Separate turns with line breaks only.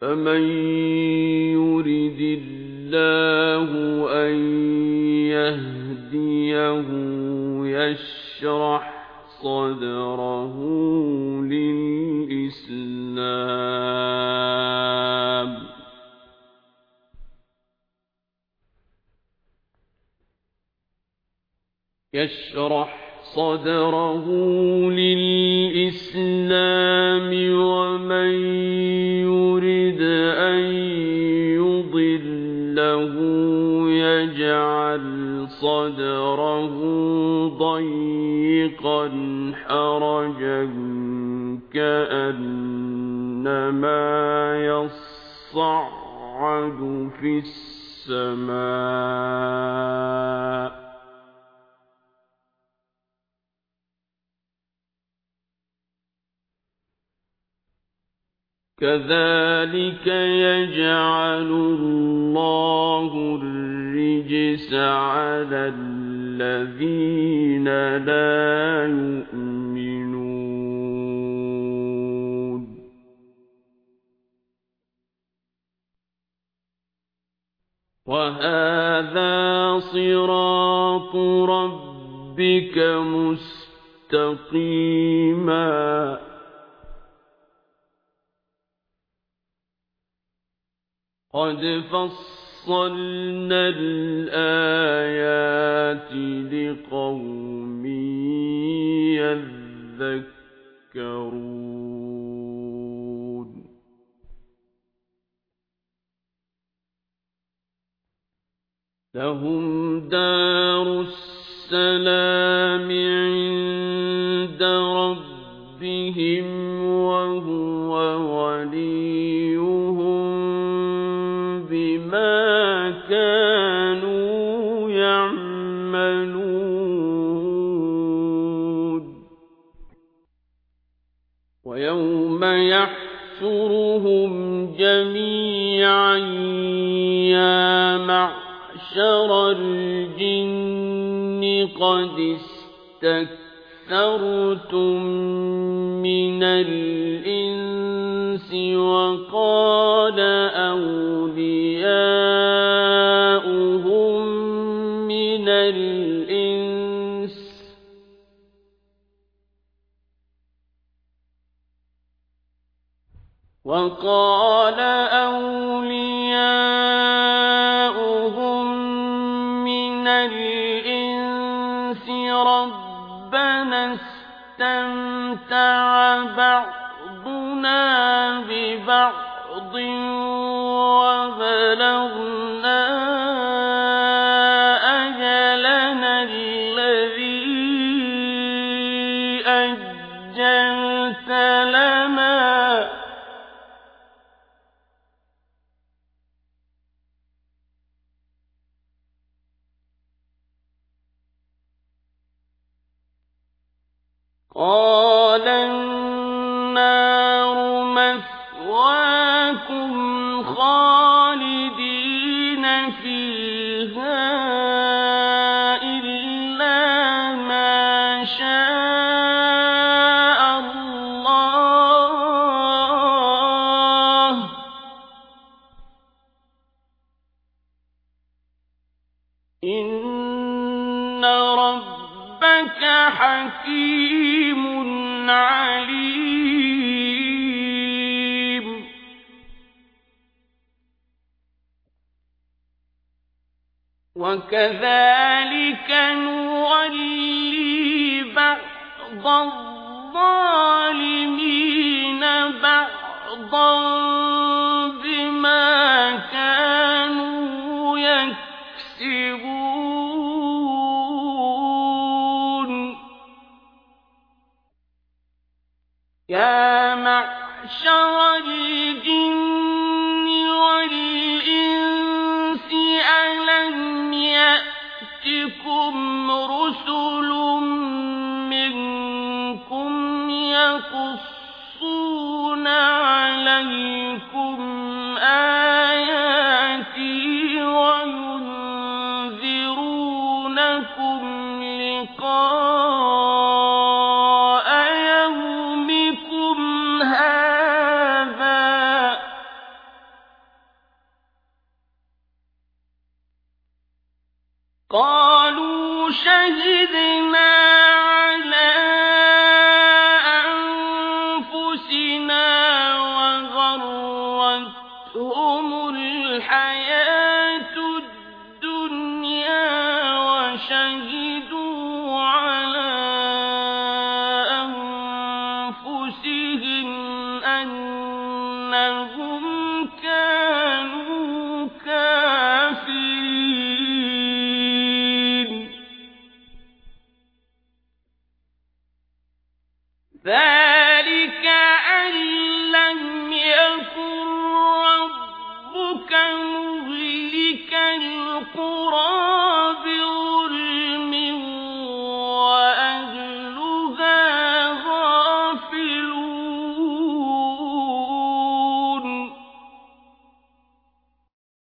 فَمَن يُرِدِ اللَّهُ أَن يَهْدِيَهُ يَشْرَحْ صَدْرَهُ لِلْإِسْلَامِ وَمَن يُضِلَّهُ يَجْعَلْ صَدْرَهُ ضَيِّقًا حَرَجًا كَأَنَّمَا يَصَّعَّدُ فِي السَّمَاءِ ۚ كَذَٰلِكَ يَجْعَلُ اللَّهُ الرِّجْسَ عَلَى الَّذِينَ لَا يُؤْمِنُونَ. وَهَٰذَا صِرَاطُ رَبِّكَ مُسْتَقِيمًا ۗ. قَدْ فَصَّلْنَا الْآيَاتِ لِقَوْمٍ يَذَّكَّرُونَ لَهُمْ دَارُ السَّلَامِ عِندَ كَانُوا يَعْمَلُونَ. وَيَوْمَ يَحْشُرُهُمْ جَمِيعًا يَا مَعْشَرَ الْجِنِّ قَدِ اسْتَكْثَرْتُم مِّنَ الْإِنسِ وَقَالَ أَوْلِيَاؤُهُم مِّنَ الْإِنسِ رَبَّنَا اسْتَمْتَعَ بَعْضُنَا بِبَعْضٍ قَالَ النَّارُ مَثْوَاكُمْ خَالِدِينَ فِيهَا إِلَّا مَا شَاءَ اللَّهُ ۗ. إِنَّ رَبَّكَ حَكِيمٌ عَلِيمٌ. وَكَذَٰلِكَ نُوَلِّي بَعْضَ الظَّالِمِينَ بَعْضًا بِمَا يَا مَعْشَرَ الْجِنِّ قالوا شهدنا على أنفسنا وغرتهم الحياة الدنيا وشهدوا على أنفسهم أنهم ذلك